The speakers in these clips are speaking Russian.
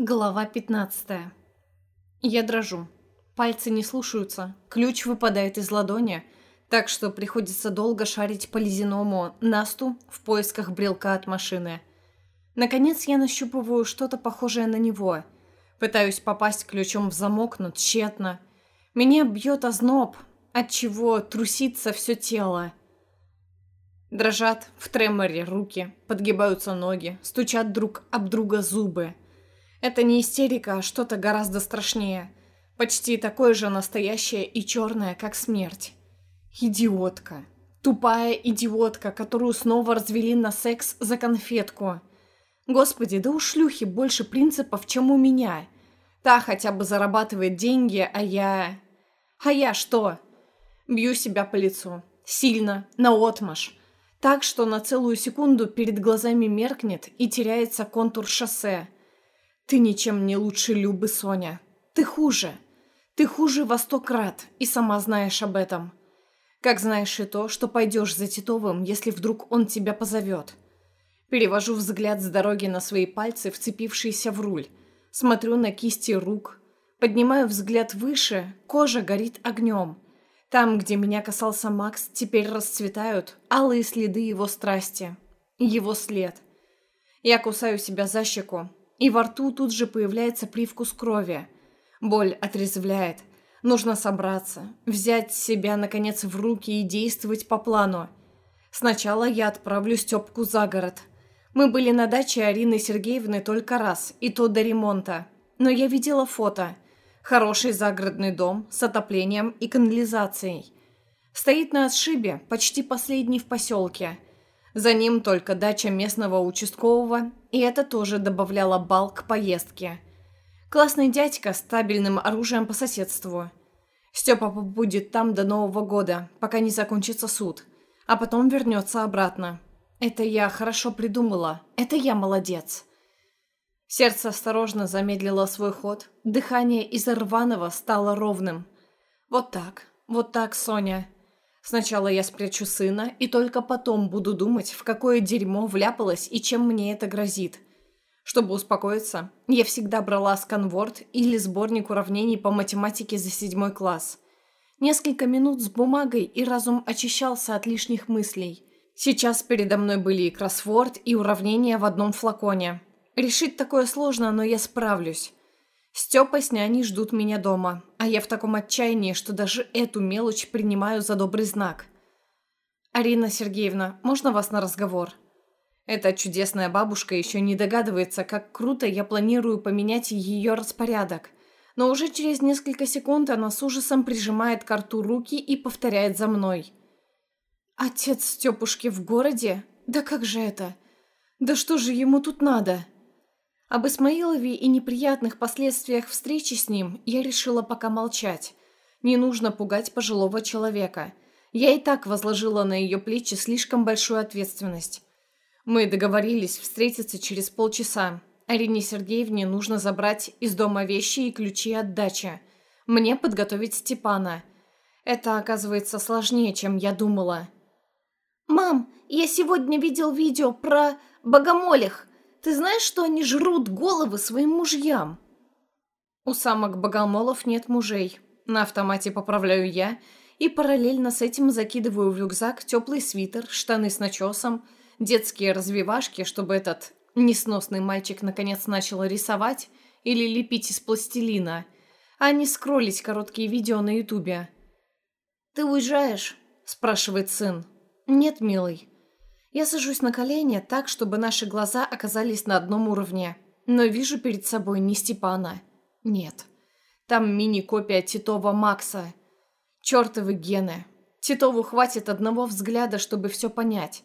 Глава 15. Я дрожу. Пальцы не слушаются, ключ выпадает из ладони, так что приходится долго шарить по ледяному насту в поисках брелка от машины. Наконец я нащупываю что-то похожее на него. Пытаюсь попасть ключом в замок, но тщетно. Меня бьет озноб, отчего трусится все тело. Дрожат в треморе руки, подгибаются ноги, стучат друг об друга зубы. Это не истерика, а что-то гораздо страшнее. Почти такое же настоящее и черное, как смерть. Идиотка. Тупая идиотка, которую снова развели на секс за конфетку. Господи, да у шлюхи больше принципов, чем у меня. Та хотя бы зарабатывает деньги, а я... А я что? Бью себя по лицу. Сильно, наотмашь. Так, что на целую секунду перед глазами меркнет и теряется контур шоссе. Ты ничем не лучше Любы, Соня. Ты хуже. Ты хуже во сто крат, и сама знаешь об этом. Как знаешь и то, что пойдешь за Титовым, если вдруг он тебя позовет. Перевожу взгляд с дороги на свои пальцы, вцепившиеся в руль. Смотрю на кисти рук. Поднимаю взгляд выше, кожа горит огнем. Там, где меня касался Макс, теперь расцветают алые следы его страсти. Его след. Я кусаю себя за щеку, и во рту тут же появляется привкус крови. Боль отрезвляет. Нужно собраться, взять себя, наконец, в руки и действовать по плану. Сначала я отправлю Степку за город. Мы были на даче Арины Сергеевны только раз, и то до ремонта. Но я видела фото. Хороший загородный дом с отоплением и канализацией. Стоит на отшибе, почти последний в поселке – за ним только дача местного участкового, и это тоже добавляло бал к поездке. Классный дядька с стабильным оружием по соседству. Степа будет там до Нового года, пока не закончится суд, а потом вернется обратно. Это я хорошо придумала, это я молодец. Сердце осторожно замедлило свой ход, дыхание из рваного стало ровным. Вот так, вот так, Соня. Сначала я спрячу сына, и только потом буду думать, в какое дерьмо вляпалась и чем мне это грозит. Чтобы успокоиться, я всегда брала сканворд или сборник уравнений по математике за седьмой класс. Несколько минут с бумагой, и разум очищался от лишних мыслей. Сейчас передо мной были и кроссворд, и уравнения в одном флаконе. Решить такое сложно, но я справлюсь. Степа с няней ждут меня дома, а я в таком отчаянии, что даже эту мелочь принимаю за добрый знак. «Арина Сергеевна, можно вас на разговор?» Эта чудесная бабушка еще не догадывается, как круто я планирую поменять ее распорядок. Но уже через несколько секунд она с ужасом прижимает к рту руки и повторяет за мной. «Отец Степушки в городе? Да как же это? Да что же ему тут надо?» Об Исмаилове и неприятных последствиях встречи с ним я решила пока молчать. Не нужно пугать пожилого человека. Я и так возложила на ее плечи слишком большую ответственность. Мы договорились встретиться через полчаса. Арине Сергеевне нужно забрать из дома вещи и ключи от дачи. Мне подготовить Степана. Это оказывается сложнее, чем я думала. «Мам, я сегодня видел видео про богомолих. Ты знаешь, что они жрут головы своим мужьям?» У самок богомолов нет мужей. На автомате поправляю я и параллельно с этим закидываю в рюкзак теплый свитер, штаны с начесом, детские развивашки, чтобы этот несносный мальчик наконец начал рисовать или лепить из пластилина, а не скроллить короткие видео на ютубе. «Ты уезжаешь?» – спрашивает сын. «Нет, милый. Я сажусь на колени так, чтобы наши глаза оказались на одном уровне, но вижу перед собой не Степана. Нет. Там мини-копия Титова Макса. Чёртовы гены. Титову хватит одного взгляда, чтобы все понять.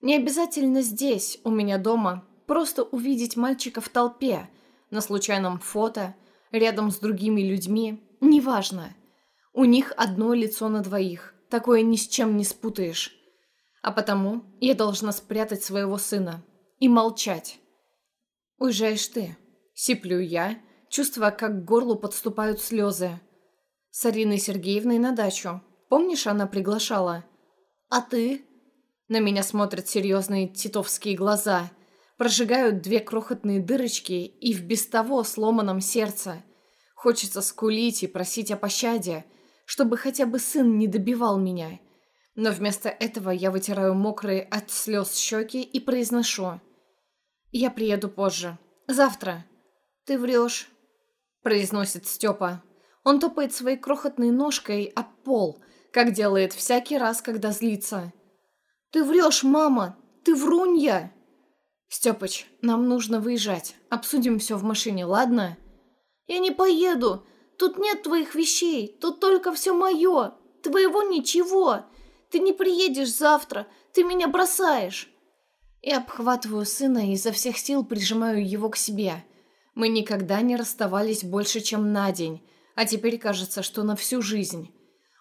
Не обязательно здесь, у меня дома, просто увидеть мальчика в толпе, на случайном фото, рядом с другими людьми, неважно. У них одно лицо на двоих, такое ни с чем не спутаешь. А потому я должна спрятать своего сына и молчать. «Уезжаешь ты», — сиплю я, чувствуя, как к горлу подступают слезы. С Ариной Сергеевной на дачу. Помнишь, она приглашала? «А ты?» На меня смотрят серьезные титовские глаза. прожигают две крохотные дырочки и в без того сломанном сердце. Хочется скулить и просить о пощаде, чтобы хотя бы сын не добивал меня. Но вместо этого я вытираю мокрые от слез щеки и произношу. «Я приеду позже. Завтра». «Ты врешь», — произносит Степа. Он топает своей крохотной ножкой об пол, как делает всякий раз, когда злится. «Ты врешь, мама! Ты врунья!» «Степыч, нам нужно выезжать. Обсудим все в машине, ладно?» «Я не поеду. Тут нет твоих вещей. Тут только все мое. Твоего ничего. Ты не приедешь завтра. Ты меня бросаешь». Я обхватываю сына и изо всех сил прижимаю его к себе. Мы никогда не расставались больше, чем на день, а теперь кажется, что на всю жизнь.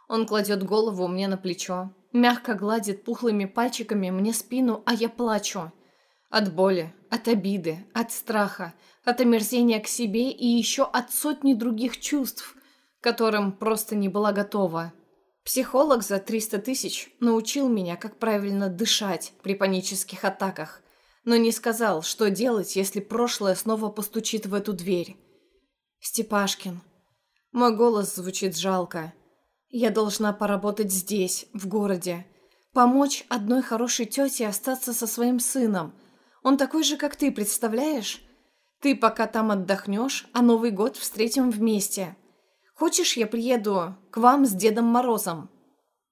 Он кладет голову мне на плечо, мягко гладит пухлыми пальчиками мне спину, а я плачу. От боли, от обиды, от страха, от омерзения к себе и еще от сотни других чувств, которым просто не была готова. Психолог за 300 тысяч научил меня, как правильно дышать при панических атаках, но не сказал, что делать, если прошлое снова постучит в эту дверь. «Степашкин». Мой голос звучит жалко. «Я должна поработать здесь, в городе. Помочь одной хорошей тете остаться со своим сыном – он такой же, как ты, представляешь? Ты пока там отдохнешь, а Новый год встретим вместе. Хочешь, я приеду к вам с Дедом Морозом?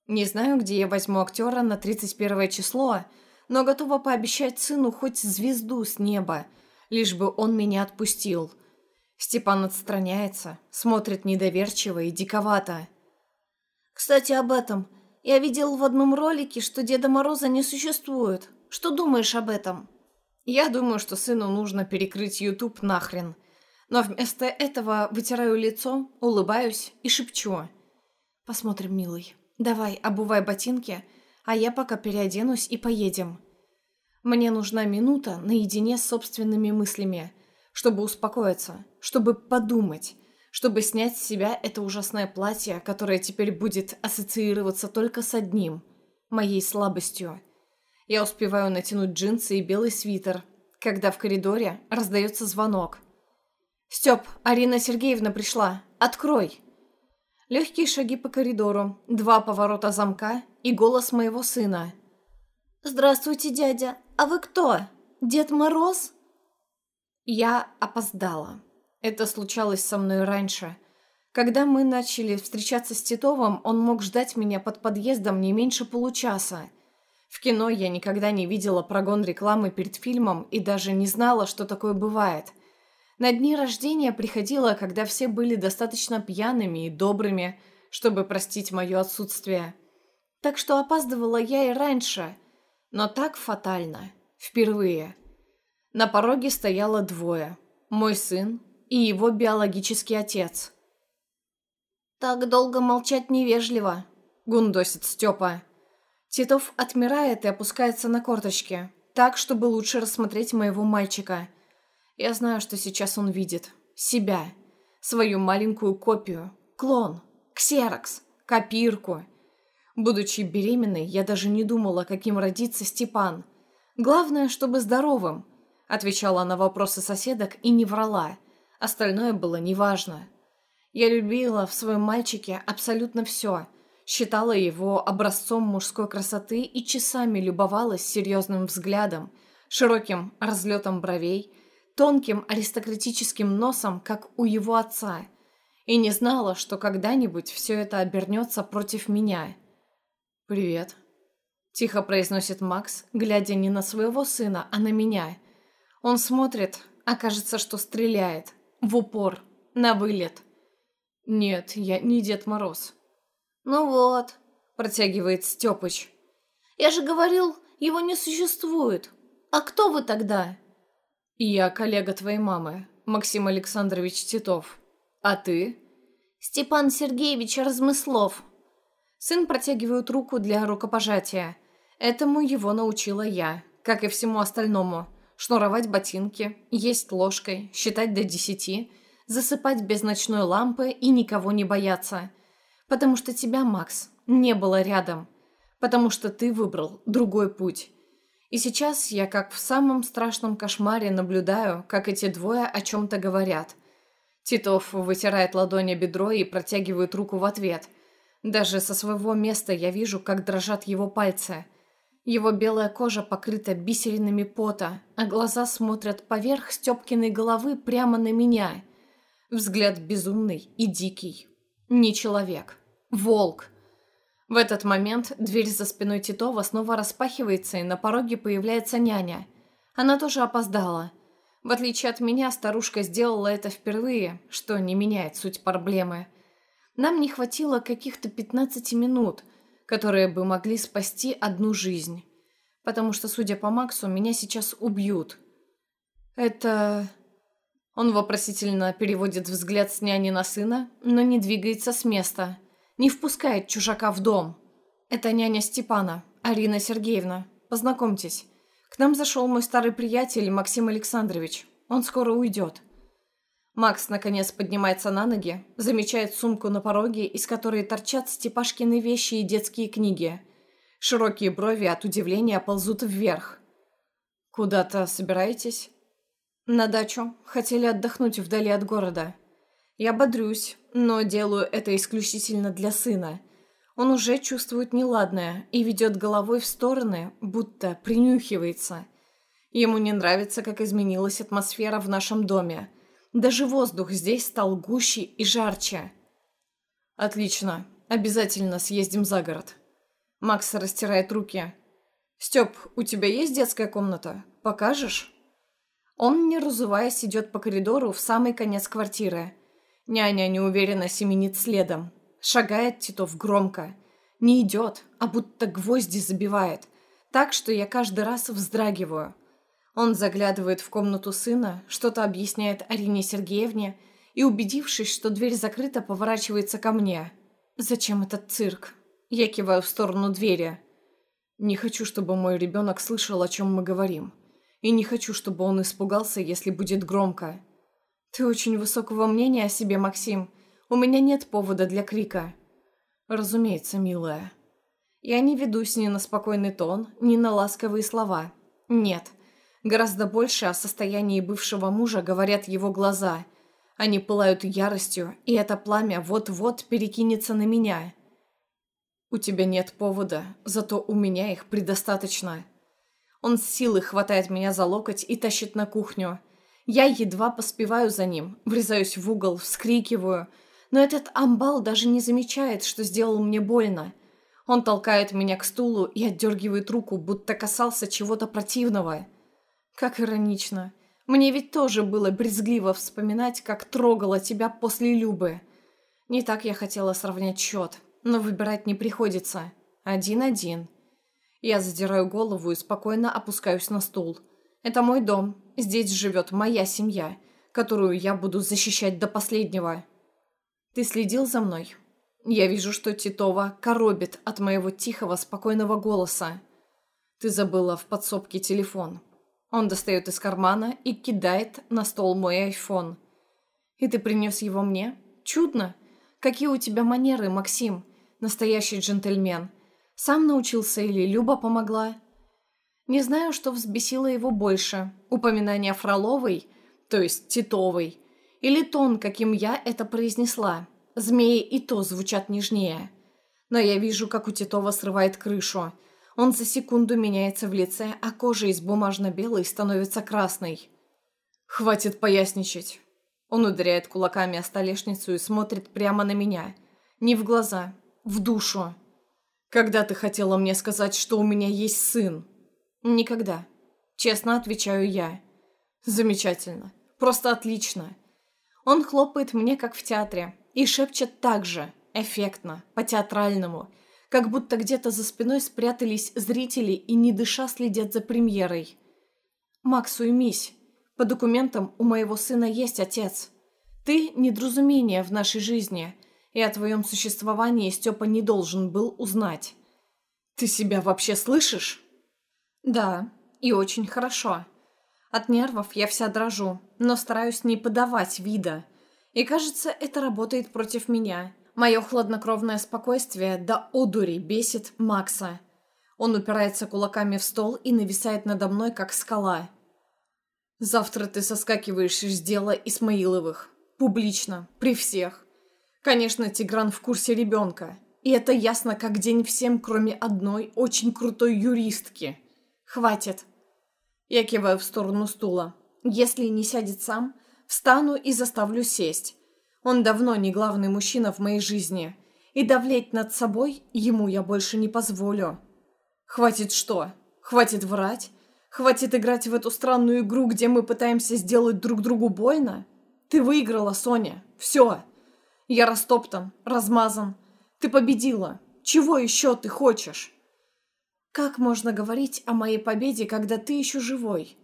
Не знаю, где я возьму актера на 31 число, но готова пообещать сыну хоть звезду с неба, лишь бы он меня отпустил. Степан отстраняется, смотрит недоверчиво и диковато. «Кстати, об этом. Я видел в одном ролике, что Деда Мороза не существует. Что думаешь об этом?» Я думаю, что сыну нужно перекрыть YouTube нахрен. Но вместо этого вытираю лицо, улыбаюсь и шепчу. «Посмотрим, милый. Давай, обувай ботинки, а я пока переоденусь и поедем». Мне нужна минута наедине с собственными мыслями, чтобы успокоиться, чтобы подумать, чтобы снять с себя это ужасное платье, которое теперь будет ассоциироваться только с одним – моей слабостью – я успеваю натянуть джинсы и белый свитер, когда в коридоре раздается звонок. «Степ, Арина Сергеевна пришла. Открой!» Легкие шаги по коридору, два поворота замка и голос моего сына. «Здравствуйте, дядя. А вы кто? Дед Мороз?» Я опоздала. Это случалось со мной раньше. Когда мы начали встречаться с Титовым, он мог ждать меня под подъездом не меньше получаса. В кино я никогда не видела прогон рекламы перед фильмом и даже не знала, что такое бывает. На дни рождения приходила, когда все были достаточно пьяными и добрыми, чтобы простить мое отсутствие. Так что опаздывала я и раньше, но так фатально. Впервые. На пороге стояло двое. Мой сын и его биологический отец. «Так долго молчать невежливо», — гундосит Степа. Титов отмирает и опускается на корточки, так, чтобы лучше рассмотреть моего мальчика. Я знаю, что сейчас он видит. Себя. Свою маленькую копию. Клон. Ксерокс. Копирку. Будучи беременной, я даже не думала, каким родится Степан. Главное, чтобы здоровым. Отвечала на вопросы соседок и не врала. Остальное было неважно. Я любила в своем мальчике абсолютно все – считала его образцом мужской красоты и часами любовалась серьезным взглядом, широким разлетом бровей, тонким аристократическим носом, как у его отца, и не знала, что когда-нибудь все это обернется против меня. «Привет», — тихо произносит Макс, глядя не на своего сына, а на меня. Он смотрит, а кажется, что стреляет. В упор. На вылет. «Нет, я не Дед Мороз», «Ну вот», — протягивает Степыч. «Я же говорил, его не существует. А кто вы тогда?» «Я коллега твоей мамы, Максим Александрович Титов. А ты?» «Степан Сергеевич Размыслов». Сын протягивает руку для рукопожатия. Этому его научила я, как и всему остальному. Шнуровать ботинки, есть ложкой, считать до десяти, засыпать без ночной лампы и никого не бояться – Потому что тебя, Макс, не было рядом. Потому что ты выбрал другой путь. И сейчас я, как в самом страшном кошмаре, наблюдаю, как эти двое о чем-то говорят. Титов вытирает ладони бедро и протягивает руку в ответ. Даже со своего места я вижу, как дрожат его пальцы. Его белая кожа покрыта бисеринами пота, а глаза смотрят поверх Степкиной головы прямо на меня. Взгляд безумный и дикий. Не человек. Волк. В этот момент дверь за спиной Титова снова распахивается, и на пороге появляется няня. Она тоже опоздала. В отличие от меня, старушка сделала это впервые, что не меняет суть проблемы. Нам не хватило каких-то 15 минут, которые бы могли спасти одну жизнь. Потому что, судя по Максу, меня сейчас убьют. Это... Он вопросительно переводит взгляд с няни на сына, но не двигается с места – не впускает чужака в дом. Это няня Степана, Арина Сергеевна. Познакомьтесь. К нам зашел мой старый приятель Максим Александрович. Он скоро уйдет. Макс, наконец, поднимается на ноги, замечает сумку на пороге, из которой торчат Степашкины вещи и детские книги. Широкие брови от удивления ползут вверх. «Куда-то собираетесь?» «На дачу. Хотели отдохнуть вдали от города». Я бодрюсь, но делаю это исключительно для сына. Он уже чувствует неладное и ведет головой в стороны, будто принюхивается. Ему не нравится, как изменилась атмосфера в нашем доме. Даже воздух здесь стал гуще и жарче. «Отлично. Обязательно съездим за город». Макс растирает руки. «Степ, у тебя есть детская комната? Покажешь?» Он, не разуваясь, идет по коридору в самый конец квартиры. Няня неуверенно семенит следом. Шагает Титов громко. Не идет, а будто гвозди забивает. Так, что я каждый раз вздрагиваю. Он заглядывает в комнату сына, что-то объясняет Арине Сергеевне и, убедившись, что дверь закрыта, поворачивается ко мне. «Зачем этот цирк?» Я киваю в сторону двери. «Не хочу, чтобы мой ребенок слышал, о чем мы говорим. И не хочу, чтобы он испугался, если будет громко. «Ты очень высокого мнения о себе, Максим. У меня нет повода для крика». «Разумеется, милая». Я не ведусь ни на спокойный тон, ни на ласковые слова. Нет. Гораздо больше о состоянии бывшего мужа говорят его глаза. Они пылают яростью, и это пламя вот-вот перекинется на меня. «У тебя нет повода, зато у меня их предостаточно». Он с силой хватает меня за локоть и тащит на кухню. Я едва поспеваю за ним, врезаюсь в угол, вскрикиваю. Но этот амбал даже не замечает, что сделал мне больно. Он толкает меня к стулу и отдергивает руку, будто касался чего-то противного. Как иронично. Мне ведь тоже было брезгливо вспоминать, как трогала тебя после Любы. Не так я хотела сравнять счет, но выбирать не приходится. Один-один. Я задираю голову и спокойно опускаюсь на стул. Это мой дом, Здесь живет моя семья, которую я буду защищать до последнего. Ты следил за мной? Я вижу, что Титова коробит от моего тихого, спокойного голоса. Ты забыла в подсобке телефон. Он достает из кармана и кидает на стол мой айфон. И ты принес его мне? Чудно. Какие у тебя манеры, Максим? Настоящий джентльмен. Сам научился или Люба помогла? Не знаю, что взбесило его больше. Упоминание Фроловой, то есть Титовой, или тон, каким я это произнесла. Змеи и то звучат нежнее. Но я вижу, как у Титова срывает крышу. Он за секунду меняется в лице, а кожа из бумажно-белой становится красной. «Хватит поясничать». Он ударяет кулаками о столешницу и смотрит прямо на меня. Не в глаза, в душу. «Когда ты хотела мне сказать, что у меня есть сын?» «Никогда». Честно отвечаю я. «Замечательно. Просто отлично». Он хлопает мне, как в театре, и шепчет так же, эффектно, по-театральному, как будто где-то за спиной спрятались зрители и не дыша следят за премьерой. «Макс, уймись. По документам у моего сына есть отец. Ты – недоразумение в нашей жизни, и о твоем существовании Степа не должен был узнать». «Ты себя вообще слышишь?» Да, и очень хорошо. От нервов я вся дрожу, но стараюсь не подавать вида. И кажется, это работает против меня. Мое хладнокровное спокойствие до одури бесит Макса. Он упирается кулаками в стол и нависает надо мной, как скала. «Завтра ты соскакиваешь из дела Исмаиловых. Публично, при всех. Конечно, Тигран в курсе ребенка. И это ясно как день всем, кроме одной очень крутой юристки. Хватит!» Я киваю в сторону стула. «Если не сядет сам, встану и заставлю сесть. Он давно не главный мужчина в моей жизни, и давлеть над собой ему я больше не позволю. Хватит что? Хватит врать? Хватит играть в эту странную игру, где мы пытаемся сделать друг другу больно? Ты выиграла, Соня. Все. Я растоптан, размазан. Ты победила. Чего еще ты хочешь? Как можно говорить о моей победе, когда ты еще живой?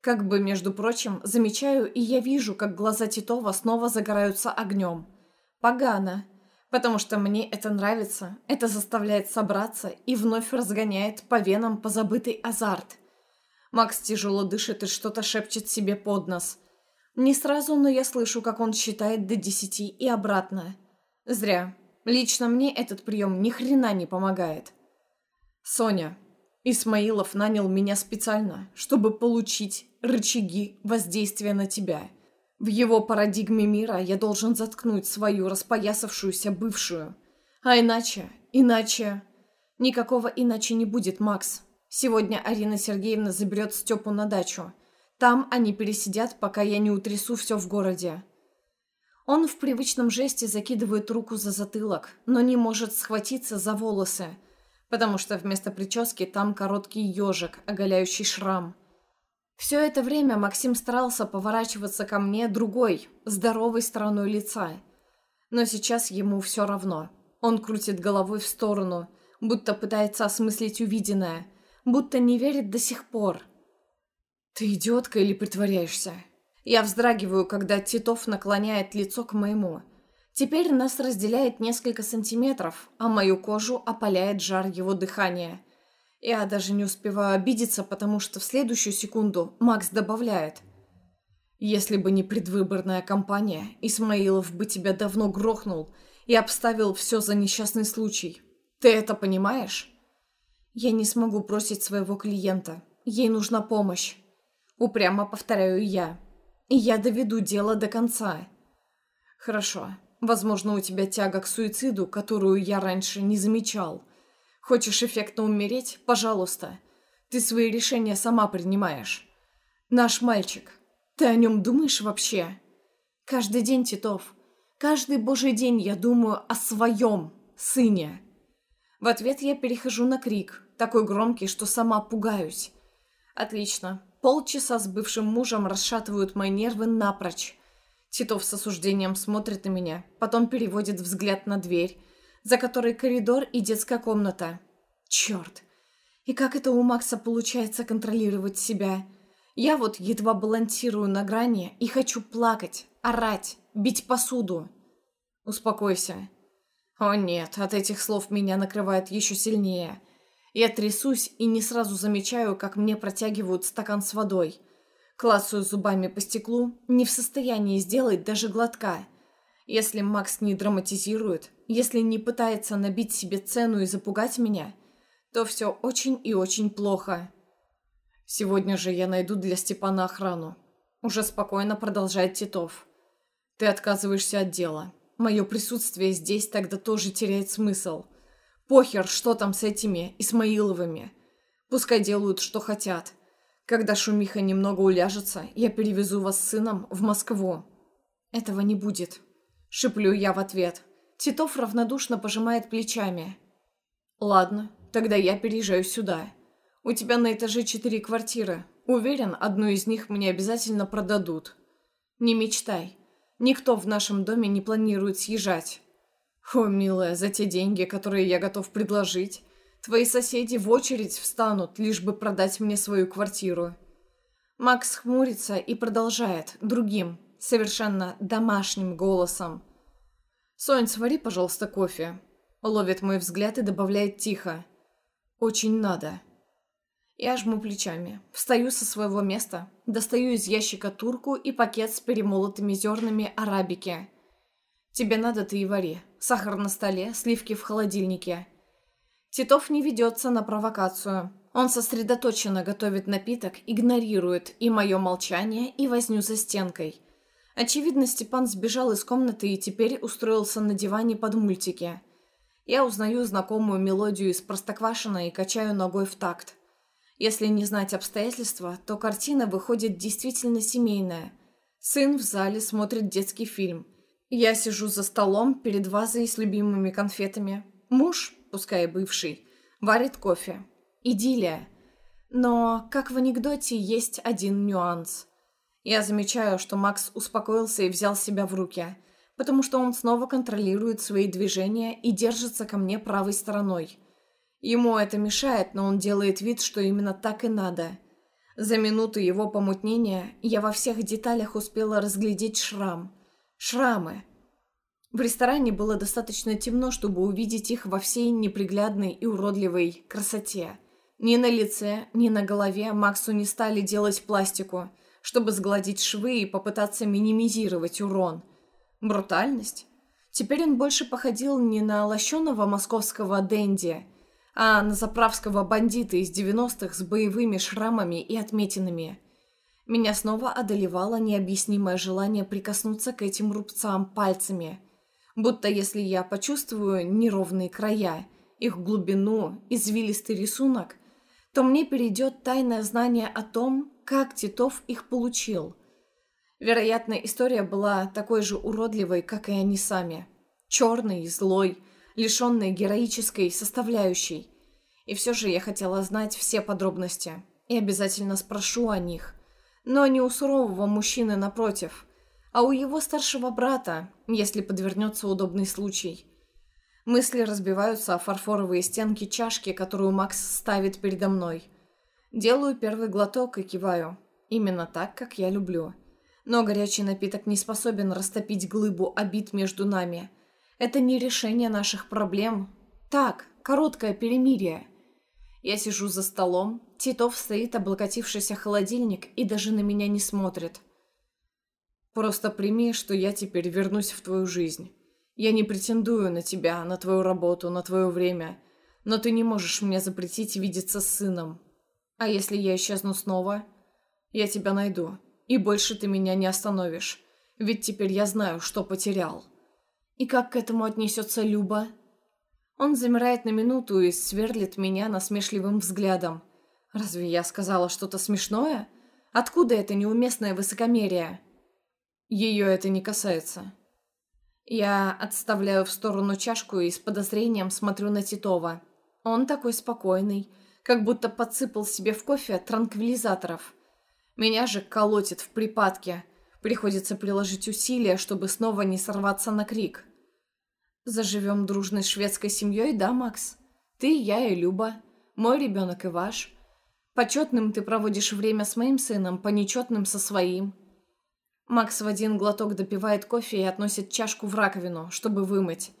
Как бы, между прочим, замечаю, и я вижу, как глаза Титова снова загораются огнем. Погано. Потому что мне это нравится, это заставляет собраться и вновь разгоняет по венам позабытый азарт. Макс тяжело дышит и что-то шепчет себе под нос. Не сразу, но я слышу, как он считает до десяти и обратно. Зря. Лично мне этот прием ни хрена не помогает. Соня, Исмаилов нанял меня специально, чтобы получить рычаги воздействия на тебя. В его парадигме мира я должен заткнуть свою распоясавшуюся бывшую. А иначе, иначе... Никакого иначе не будет, Макс. Сегодня Арина Сергеевна заберет Степу на дачу. Там они пересидят, пока я не утрясу все в городе. Он в привычном жесте закидывает руку за затылок, но не может схватиться за волосы, потому что вместо прически там короткий ежик, оголяющий шрам. Все это время Максим старался поворачиваться ко мне другой, здоровой стороной лица. Но сейчас ему все равно. Он крутит головой в сторону, будто пытается осмыслить увиденное, будто не верит до сих пор. «Ты идиотка или притворяешься?» Я вздрагиваю, когда Титов наклоняет лицо к моему – Теперь нас разделяет несколько сантиметров, а мою кожу опаляет жар его дыхания. Я даже не успеваю обидеться, потому что в следующую секунду Макс добавляет. «Если бы не предвыборная кампания, Исмаилов бы тебя давно грохнул и обставил все за несчастный случай. Ты это понимаешь?» «Я не смогу бросить своего клиента. Ей нужна помощь». Упрямо повторяю я. «И я доведу дело до конца». «Хорошо. Возможно, у тебя тяга к суициду, которую я раньше не замечал. Хочешь эффектно умереть? Пожалуйста. Ты свои решения сама принимаешь. Наш мальчик. Ты о нем думаешь вообще? Каждый день, Титов. Каждый божий день я думаю о своем сыне. В ответ я перехожу на крик, такой громкий, что сама пугаюсь. Отлично. Полчаса с бывшим мужем расшатывают мои нервы напрочь. Титов с осуждением смотрит на меня, потом переводит взгляд на дверь, за которой коридор и детская комната. Черт! И как это у Макса получается контролировать себя? Я вот едва балансирую на грани и хочу плакать, орать, бить посуду. Успокойся. О нет, от этих слов меня накрывает еще сильнее. Я трясусь и не сразу замечаю, как мне протягивают стакан с водой – Клацаю зубами по стеклу, не в состоянии сделать даже глотка. Если Макс не драматизирует, если не пытается набить себе цену и запугать меня, то все очень и очень плохо. Сегодня же я найду для Степана охрану. Уже спокойно продолжает Титов. Ты отказываешься от дела. Мое присутствие здесь тогда тоже теряет смысл. Похер, что там с этими Исмаиловыми. Пускай делают, что хотят. Когда шумиха немного уляжется, я перевезу вас с сыном в Москву. Этого не будет. Шиплю я в ответ. Титов равнодушно пожимает плечами. Ладно, тогда я переезжаю сюда. У тебя на этаже четыре квартиры. Уверен, одну из них мне обязательно продадут. Не мечтай. Никто в нашем доме не планирует съезжать. О, милая, за те деньги, которые я готов предложить, Твои соседи в очередь встанут, лишь бы продать мне свою квартиру». Макс хмурится и продолжает, другим, совершенно домашним голосом. «Сонь, свари, пожалуйста, кофе». Ловит мой взгляд и добавляет тихо. «Очень надо». Я жму плечами, встаю со своего места, достаю из ящика турку и пакет с перемолотыми зернами арабики. «Тебе надо, ты и вари. Сахар на столе, сливки в холодильнике. Титов не ведется на провокацию. Он сосредоточенно готовит напиток, игнорирует и мое молчание, и возню за стенкой. Очевидно, Степан сбежал из комнаты и теперь устроился на диване под мультики. Я узнаю знакомую мелодию из Простоквашино и качаю ногой в такт. Если не знать обстоятельства, то картина выходит действительно семейная. Сын в зале смотрит детский фильм. Я сижу за столом перед вазой с любимыми конфетами. Муж, пускай бывший, варит кофе. Идиллия. Но, как в анекдоте, есть один нюанс. Я замечаю, что Макс успокоился и взял себя в руки, потому что он снова контролирует свои движения и держится ко мне правой стороной. Ему это мешает, но он делает вид, что именно так и надо. За минуту его помутнения я во всех деталях успела разглядеть шрам. Шрамы. В ресторане было достаточно темно, чтобы увидеть их во всей неприглядной и уродливой красоте. Ни на лице, ни на голове Максу не стали делать пластику, чтобы сгладить швы и попытаться минимизировать урон. Брутальность? Теперь он больше походил не на лощеного московского денди, а на заправского бандита из 90-х с боевыми шрамами и отметинами. Меня снова одолевало необъяснимое желание прикоснуться к этим рубцам пальцами, будто если я почувствую неровные края, их глубину, извилистый рисунок, то мне перейдет тайное знание о том, как Титов их получил. Вероятно, история была такой же уродливой, как и они сами. Черный, злой, лишенный героической составляющей. И все же я хотела знать все подробности. И обязательно спрошу о них. Но не у сурового мужчины напротив, а у его старшего брата, если подвернется удобный случай. Мысли разбиваются о фарфоровые стенки чашки, которую Макс ставит передо мной. Делаю первый глоток и киваю. Именно так, как я люблю. Но горячий напиток не способен растопить глыбу обид между нами. Это не решение наших проблем. Так, короткое перемирие. Я сижу за столом, Титов стоит, облокотившийся холодильник, и даже на меня не смотрит. Просто прими, что я теперь вернусь в твою жизнь. Я не претендую на тебя, на твою работу, на твое время, но ты не можешь мне запретить видеться с сыном. А если я исчезну снова? Я тебя найду, и больше ты меня не остановишь, ведь теперь я знаю, что потерял. И как к этому отнесется Люба? Он замирает на минуту и сверлит меня насмешливым взглядом. Разве я сказала что-то смешное? Откуда это неуместное высокомерие? Ее это не касается. Я отставляю в сторону чашку и с подозрением смотрю на Титова. Он такой спокойный, как будто подсыпал себе в кофе транквилизаторов. Меня же колотит в припадке. Приходится приложить усилия, чтобы снова не сорваться на крик. Заживем дружной шведской семьей, да, Макс? Ты, я и Люба. Мой ребенок и ваш. Почетным ты проводишь время с моим сыном, по нечетным со своим. Макс в один глоток допивает кофе и относит чашку в раковину, чтобы вымыть.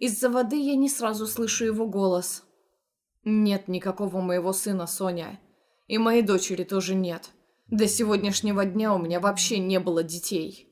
Из-за воды я не сразу слышу его голос. «Нет никакого моего сына, Соня. И моей дочери тоже нет. До сегодняшнего дня у меня вообще не было детей».